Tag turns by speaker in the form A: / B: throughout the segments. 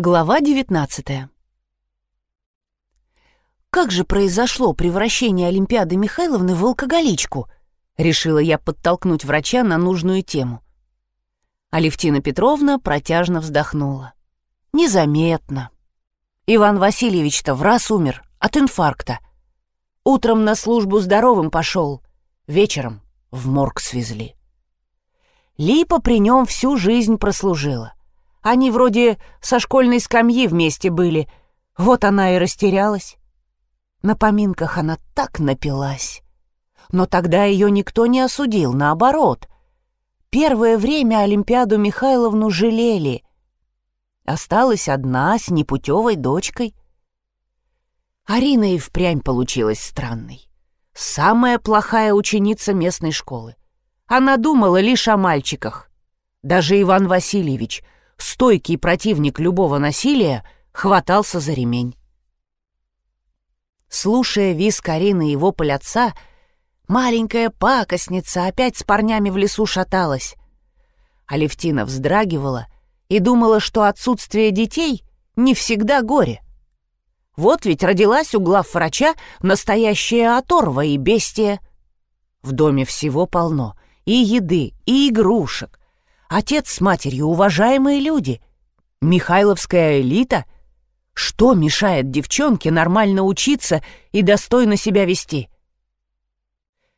A: Глава 19 «Как же произошло превращение Олимпиады Михайловны в алкоголичку?» Решила я подтолкнуть врача на нужную тему. Алевтина Петровна протяжно вздохнула. «Незаметно. Иван Васильевич-то в раз умер от инфаркта. Утром на службу здоровым пошел, вечером в морг свезли. Липа при нем всю жизнь прослужила. Они вроде со школьной скамьи вместе были. Вот она и растерялась. На поминках она так напилась. Но тогда ее никто не осудил, наоборот. Первое время Олимпиаду Михайловну жалели. Осталась одна с непутевой дочкой. Арина и впрямь получилась странной. Самая плохая ученица местной школы. Она думала лишь о мальчиках. Даже Иван Васильевич — стойкий противник любого насилия, хватался за ремень. Слушая виз Карины и вопль отца, маленькая пакостница опять с парнями в лесу шаталась. Алевтина вздрагивала и думала, что отсутствие детей не всегда горе. Вот ведь родилась у главврача настоящая оторва и бестия. В доме всего полно — и еды, и игрушек, Отец с матерью — уважаемые люди. Михайловская элита? Что мешает девчонке нормально учиться и достойно себя вести?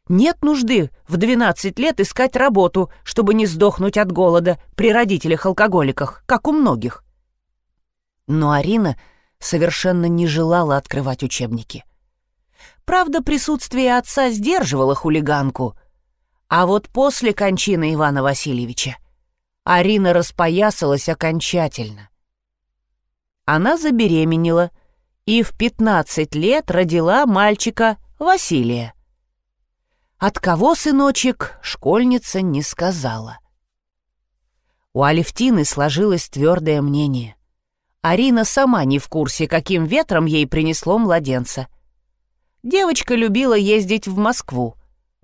A: Нет нужды в 12 лет искать работу, чтобы не сдохнуть от голода при родителях-алкоголиках, как у многих. Но Арина совершенно не желала открывать учебники. Правда, присутствие отца сдерживало хулиганку, а вот после кончины Ивана Васильевича Арина распоясалась окончательно. Она забеременела и в 15 лет родила мальчика Василия. От кого, сыночек, школьница не сказала. У Алевтины сложилось твердое мнение. Арина сама не в курсе, каким ветром ей принесло младенца. Девочка любила ездить в Москву,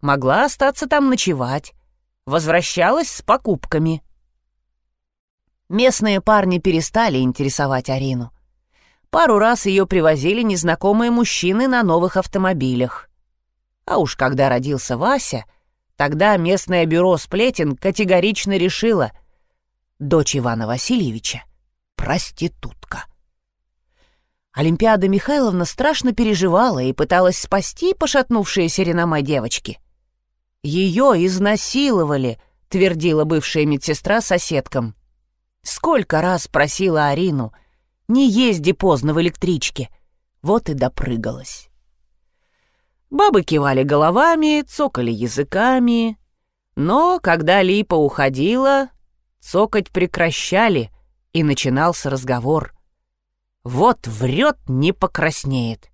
A: могла остаться там ночевать, возвращалась с покупками. Местные парни перестали интересовать Арину. Пару раз ее привозили незнакомые мужчины на новых автомобилях. А уж когда родился Вася, тогда местное бюро сплетен категорично решило — дочь Ивана Васильевича — проститутка. Олимпиада Михайловна страшно переживала и пыталась спасти пошатнувшиеся реноме девочки. «Ее изнасиловали», — твердила бывшая медсестра соседкам. Сколько раз просила Арину, не езди поздно в электричке. Вот и допрыгалась. Бабы кивали головами, цокали языками. Но когда Липа уходила, цокать прекращали, и начинался разговор. Вот врет, не покраснеет.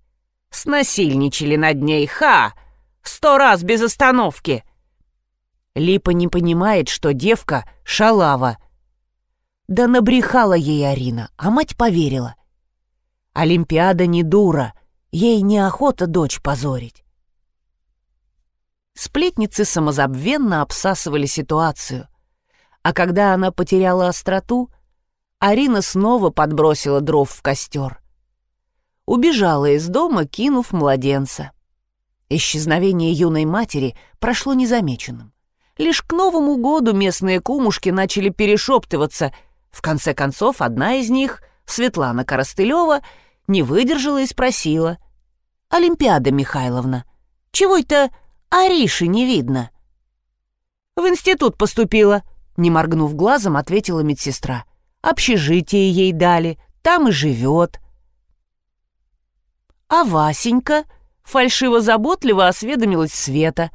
A: Снасильничали над ней, ха! Сто раз без остановки. Липа не понимает, что девка — шалава, да набрехала ей Арина, а мать поверила. Олимпиада не дура, ей неохота дочь позорить. Сплетницы самозабвенно обсасывали ситуацию. А когда она потеряла остроту, Арина снова подбросила дров в костер. Убежала из дома, кинув младенца. Исчезновение юной матери прошло незамеченным. Лишь к Новому году местные кумушки начали перешептываться — в конце концов, одна из них, Светлана Коростылева, не выдержала и спросила. «Олимпиада Михайловна, чего это Ариши не видно?» «В институт поступила», — не моргнув глазом, ответила медсестра. «Общежитие ей дали, там и живет». «А Васенька?» — фальшиво-заботливо осведомилась Света.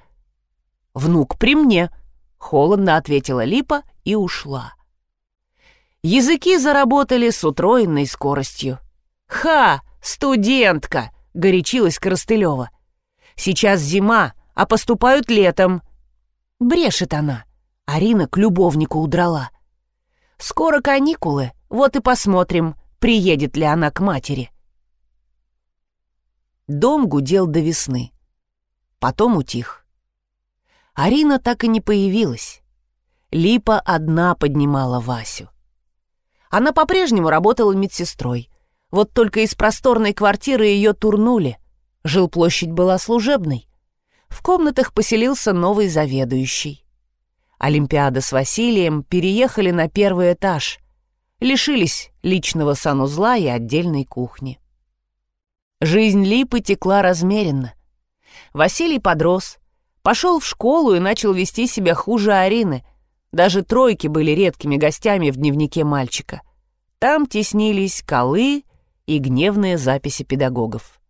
A: «Внук при мне», — холодно ответила Липа и ушла. Языки заработали с утроенной скоростью. «Ха! Студентка!» — горячилась Коростылева. «Сейчас зима, а поступают летом». Брешет она. Арина к любовнику удрала. «Скоро каникулы, вот и посмотрим, приедет ли она к матери». Дом гудел до весны. Потом утих. Арина так и не появилась. Липа одна поднимала Васю. Она по-прежнему работала медсестрой. Вот только из просторной квартиры ее турнули. Жилплощадь была служебной. В комнатах поселился новый заведующий. Олимпиада с Василием переехали на первый этаж. Лишились личного санузла и отдельной кухни. Жизнь Липы текла размеренно. Василий подрос, пошел в школу и начал вести себя хуже Арины. Даже тройки были редкими гостями в дневнике мальчика. Там теснились колы и гневные записи педагогов.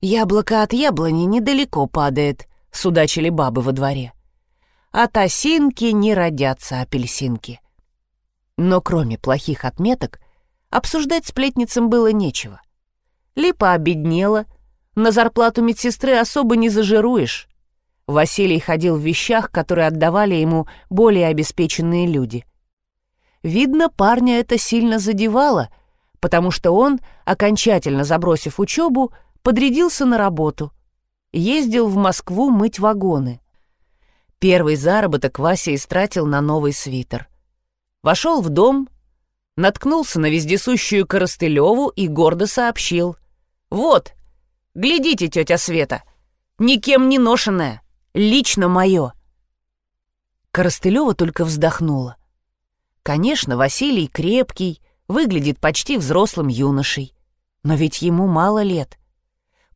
A: «Яблоко от яблони недалеко падает», — судачили бабы во дворе. «От осинки не родятся апельсинки». Но кроме плохих отметок, обсуждать сплетницам было нечего. Липа обеднела, на зарплату медсестры особо не зажируешь. Василий ходил в вещах, которые отдавали ему более обеспеченные люди. Видно, парня это сильно задевало, потому что он, окончательно забросив учебу, подрядился на работу. Ездил в Москву мыть вагоны. Первый заработок Вася истратил на новый свитер. Вошел в дом, наткнулся на вездесущую Коростылеву и гордо сообщил. «Вот, глядите, тетя Света, никем не ношенная, лично мое». Коростылева только вздохнула. Конечно, Василий крепкий, выглядит почти взрослым юношей. Но ведь ему мало лет.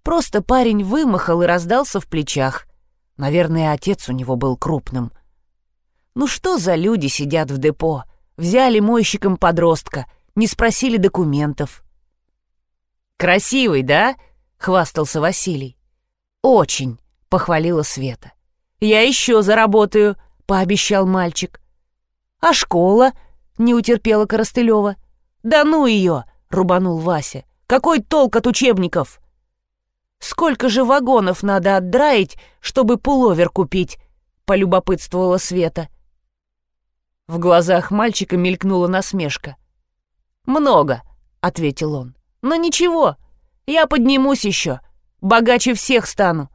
A: Просто парень вымахал и раздался в плечах. Наверное, отец у него был крупным. Ну что за люди сидят в депо? Взяли мойщиком подростка, не спросили документов. «Красивый, да?» — хвастался Василий. «Очень», — похвалила Света. «Я еще заработаю», — пообещал мальчик. «А школа?» — не утерпела Коростылева. «Да ну ее!» — рубанул Вася. «Какой толк от учебников?» «Сколько же вагонов надо отдраить, чтобы пуловер купить?» — полюбопытствовала Света. В глазах мальчика мелькнула насмешка. «Много», — ответил он. «Но ничего, я поднимусь еще, богаче всех стану».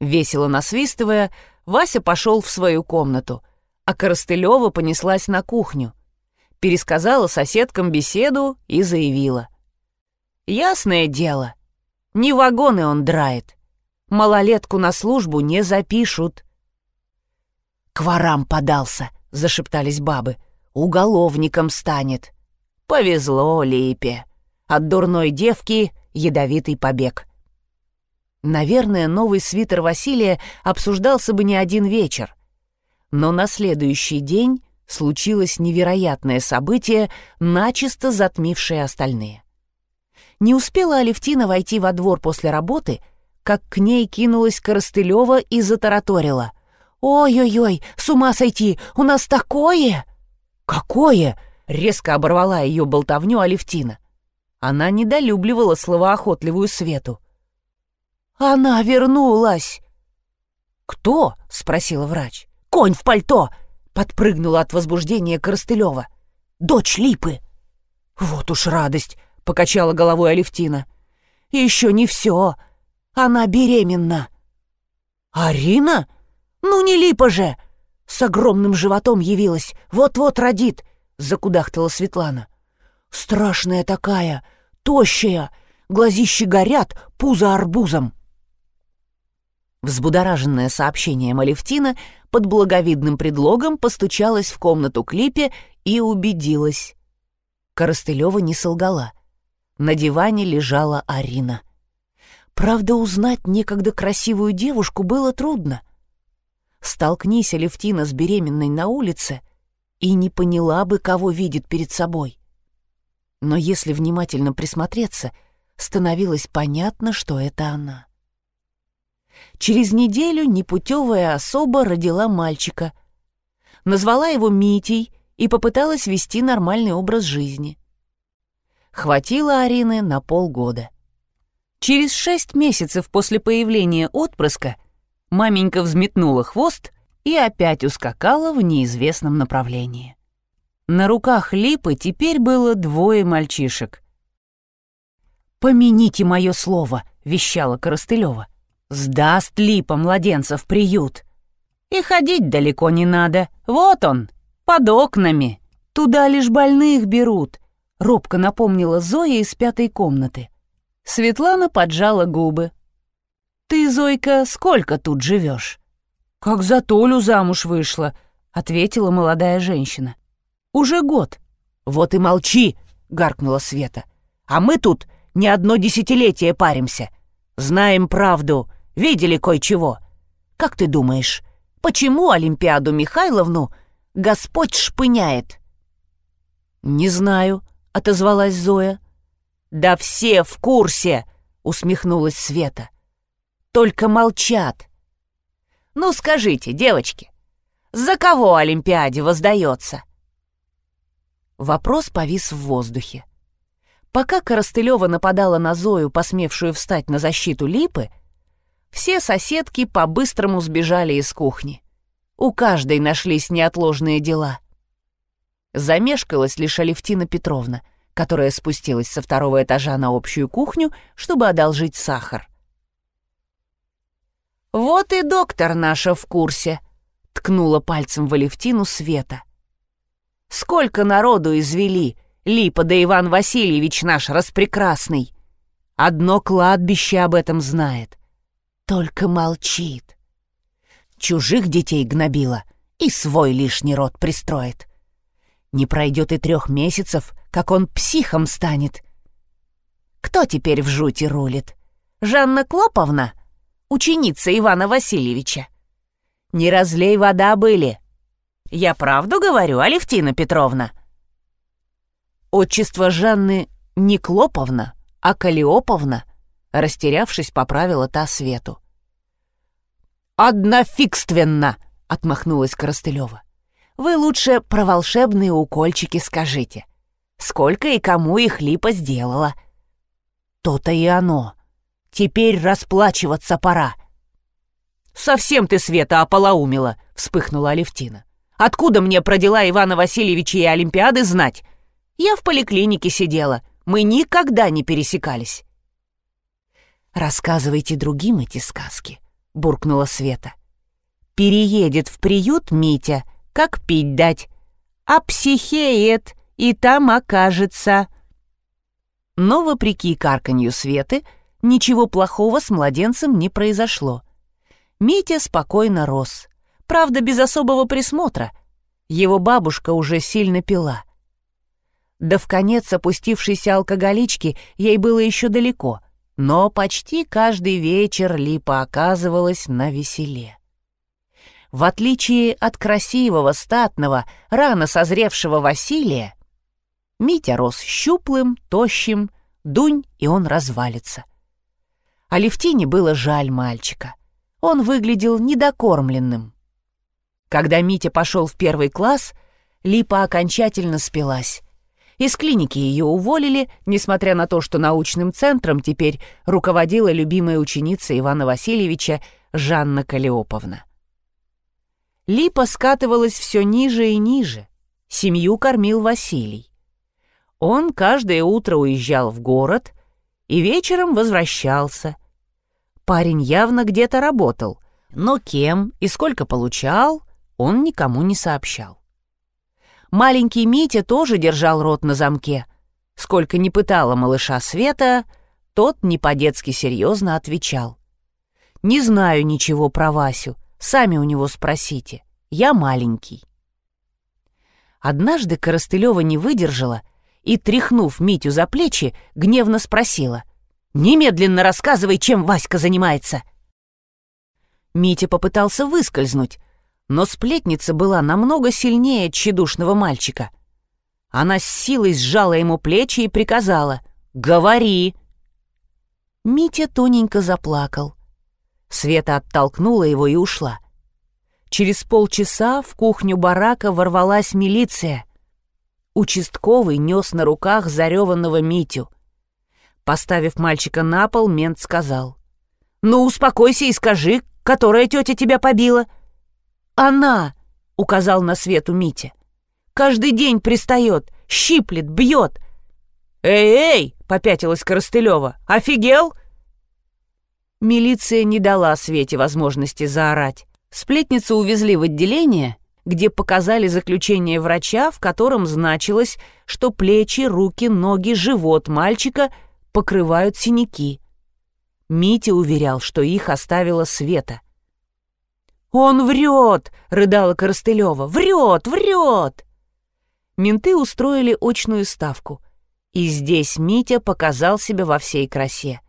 A: Весело насвистывая, Вася пошел в свою комнату, а Коростылева понеслась на кухню. Пересказала соседкам беседу и заявила. «Ясное дело, не вагоны он драет. Малолетку на службу не запишут». «К ворам подался», — зашептались бабы. «Уголовником станет». «Повезло Липе. От дурной девки ядовитый побег». Наверное, новый свитер Василия обсуждался бы не один вечер. Но на следующий день случилось невероятное событие, начисто затмившее остальные. Не успела Алевтина войти во двор после работы, как к ней кинулась Коростылева и затараторила. «Ой-ой-ой, с ума сойти! У нас такое!» «Какое?» — резко оборвала ее болтовню Алевтина. Она недолюбливала словоохотливую Свету. «Она вернулась!» «Кто?» — спросила врач. «Конь в пальто!» — подпрыгнула от возбуждения Коростылева. «Дочь Липы!» «Вот уж радость!» — покачала головой Алевтина. «Еще не все. Она беременна». «Арина?» «Ну не липа же!» С огромным животом явилась. Вот-вот родит, закудахтала Светлана. Страшная такая, тощая, глазищи горят, пузо арбузом. Взбудораженное сообщением Алевтина под благовидным предлогом постучалась в комнату Клипе и убедилась. Коростылева не солгала. На диване лежала Арина. Правда, узнать некогда красивую девушку было трудно. Столкнись Алевтина с беременной на улице и не поняла бы, кого видит перед собой. Но если внимательно присмотреться, становилось понятно, что это она. Через неделю непутевая особа родила мальчика. Назвала его Митей и попыталась вести нормальный образ жизни. Хватило Арины на полгода. Через шесть месяцев после появления отпрыска — маменька взметнула хвост и опять ускакала в неизвестном направлении. На руках Липы теперь было двое мальчишек. «Помяните мое слово», — вещала Коростылева. «Сдаст Липа младенца в приют. И ходить далеко не надо. Вот он, под окнами. Туда лишь больных берут», — робко напомнила Зоя из пятой комнаты. Светлана поджала губы. «Ты, Зойка, сколько тут живешь? «Как за Толю замуж вышла», — ответила молодая женщина. «Уже год». «Вот и молчи», — гаркнула Света. «А мы тут не одно десятилетие паримся. Знаем правду, видели кое-чего. Как ты думаешь, почему Олимпиаду Михайловну Господь шпыняет?» «Не знаю», — отозвалась Зоя. «Да все в курсе!» — усмехнулась Света. «Только молчат. Ну скажите, девочки, за кого Олимпиаде воздается?» Вопрос повис в воздухе. Пока Коростылева нападала на Зою, посмевшую встать на защиту Липы, все соседки по-быстрому сбежали из кухни. У каждой нашлись неотложные дела. Замешкалась лишь Алевтина Петровна, которая спустилась со второго этажа на общую кухню, чтобы одолжить сахар. «Вот и доктор наша в курсе», — ткнула пальцем в Алевтину Света. «Сколько народу извели, Липа да Иван Васильевич наш распрекрасный. Одно кладбище об этом знает. Только молчит. Чужих детей гнобила и свой лишний род пристроит. Не пройдет и трех месяцев, как он психом станет. Кто теперь в жути рулит? Жанна Клоповна? Ученица Ивана Васильевича. Не разлей вода были. Я правду говорю, Алевтина Петровна? Отчество Жанны не Клоповна, а Калиоповна, растерявшись, поправила та Свету. «Однофигственно!» — отмахнулась Коростылева. «Вы лучше про волшебные укольчики скажите. Сколько и кому их Липа сделала?» «То-то и оно. Теперь расплачиваться пора». «Совсем ты, Света, ополоумила!» — вспыхнула Алевтина. «Откуда мне про дела Ивана Васильевича и Олимпиады знать? Я в поликлинике сидела, мы никогда не пересекались». «Рассказывайте другим эти сказки», — буркнула Света. «Переедет в приют Митя, как пить дать, а психеет, и там окажется». Но, вопреки карканью Светы, ничего плохого с младенцем не произошло. Митя спокойно рос, правда, без особого присмотра. Его бабушка уже сильно пила — до в конец опустившейся алкоголички ей было еще далеко, но почти каждый вечер Липа оказывалась на веселе. В отличие от красивого, статного, рано созревшего Василия, Митя рос щуплым, тощим, дунь, и он развалится. А Левтине было жаль мальчика. Он выглядел недокормленным. Когда Митя пошел в первый класс, Липа окончательно спилась. Из клиники ее уволили, несмотря на то, что научным центром теперь руководила любимая ученица Ивана Васильевича Жанна Калиоповна. Липа скатывалась все ниже и ниже. Семью кормил Василий. Он каждое утро уезжал в город и вечером возвращался. Парень явно где-то работал, но кем и сколько получал, он никому не сообщал. Маленький Митя тоже держал рот на замке. Сколько ни пытала малыша Света, тот не по-детски серьезно отвечал. «Не знаю ничего про Васю, сами у него спросите. Я маленький». Однажды Коростылева не выдержала и, тряхнув Митю за плечи, гневно спросила. «Немедленно рассказывай, чем Васька занимается!» Митя попытался выскользнуть, но сплетница была намного сильнее тщедушного мальчика. Она с силой сжала ему плечи и приказала «Говори!». Митя тоненько заплакал. Света оттолкнула его и ушла. Через полчаса в кухню барака ворвалась милиция. Участковый нес на руках зареванного Митю. Поставив мальчика на пол, мент сказал. «Ну, успокойся и скажи, которая тетя тебя побила?» «Она!» — указал на свету Митя. «Каждый день пристает, щиплет, бьет». «Эй-эй!» — попятилась Коростылева. «Офигел?» Милиция не дала Свете возможности заорать. Сплетницу увезли в отделение, где показали заключение врача, в котором значилось, что плечи, руки, ноги, живот мальчика покрывают синяки. Митя уверял, что их оставила Света. «Он врет!» — рыдала Коростылева. «Врет! Врет!» Менты устроили очную ставку. И здесь Митя показал себя во всей красе.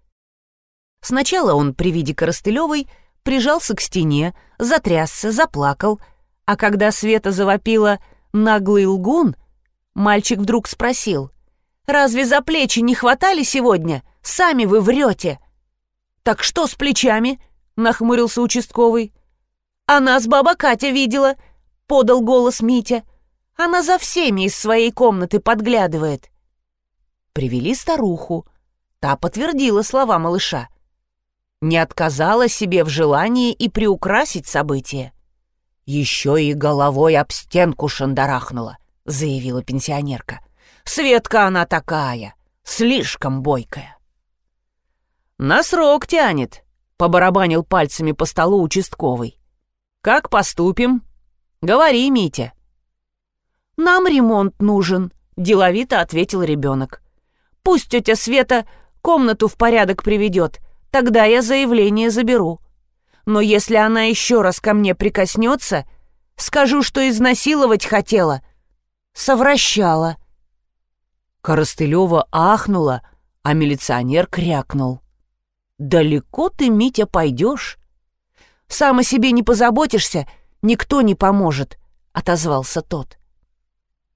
A: Сначала он при виде Коростылевой прижался к стене, затрясся, заплакал, а когда Света завопила «наглый лгун», мальчик вдруг спросил «Разве за плечи не хватали сегодня? Сами вы врете!» «Так что с плечами?» — нахмурился участковый. «А нас баба Катя видела», — подал голос Митя. «Она за всеми из своей комнаты подглядывает». Привели старуху. Та подтвердила слова малыша. Не отказала себе в желании и приукрасить события. «Еще и головой об стенку шандарахнула», — заявила пенсионерка. «Светка она такая, слишком бойкая». «На срок тянет», — побарабанил пальцами по столу участковый. «Как поступим? Говори, Митя». «Нам ремонт нужен», — деловито ответил ребенок. «Пусть тетя Света комнату в порядок приведет, тогда я заявление заберу. Но если она еще раз ко мне прикоснется, скажу, что изнасиловать хотела. Совращала». Коростылева ахнула, а милиционер крякнул. «Далеко ты, Митя, пойдешь? Сам о себе не позаботишься, никто не поможет», — отозвался тот.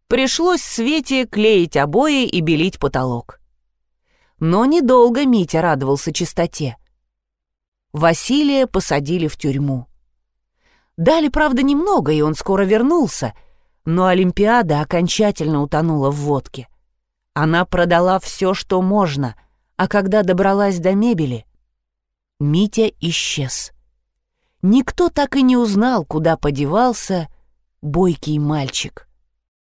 A: Пришлось Свете клеить обои и белить потолок. Но недолго Митя радовался чистоте. Василия посадили в тюрьму. Дали, правда, немного, и он скоро вернулся, но Олимпиада окончательно утонула в водке. Она продала все, что можно, а когда добралась до мебели, Митя исчез. Никто так и не узнал, куда подевался бойкий мальчик.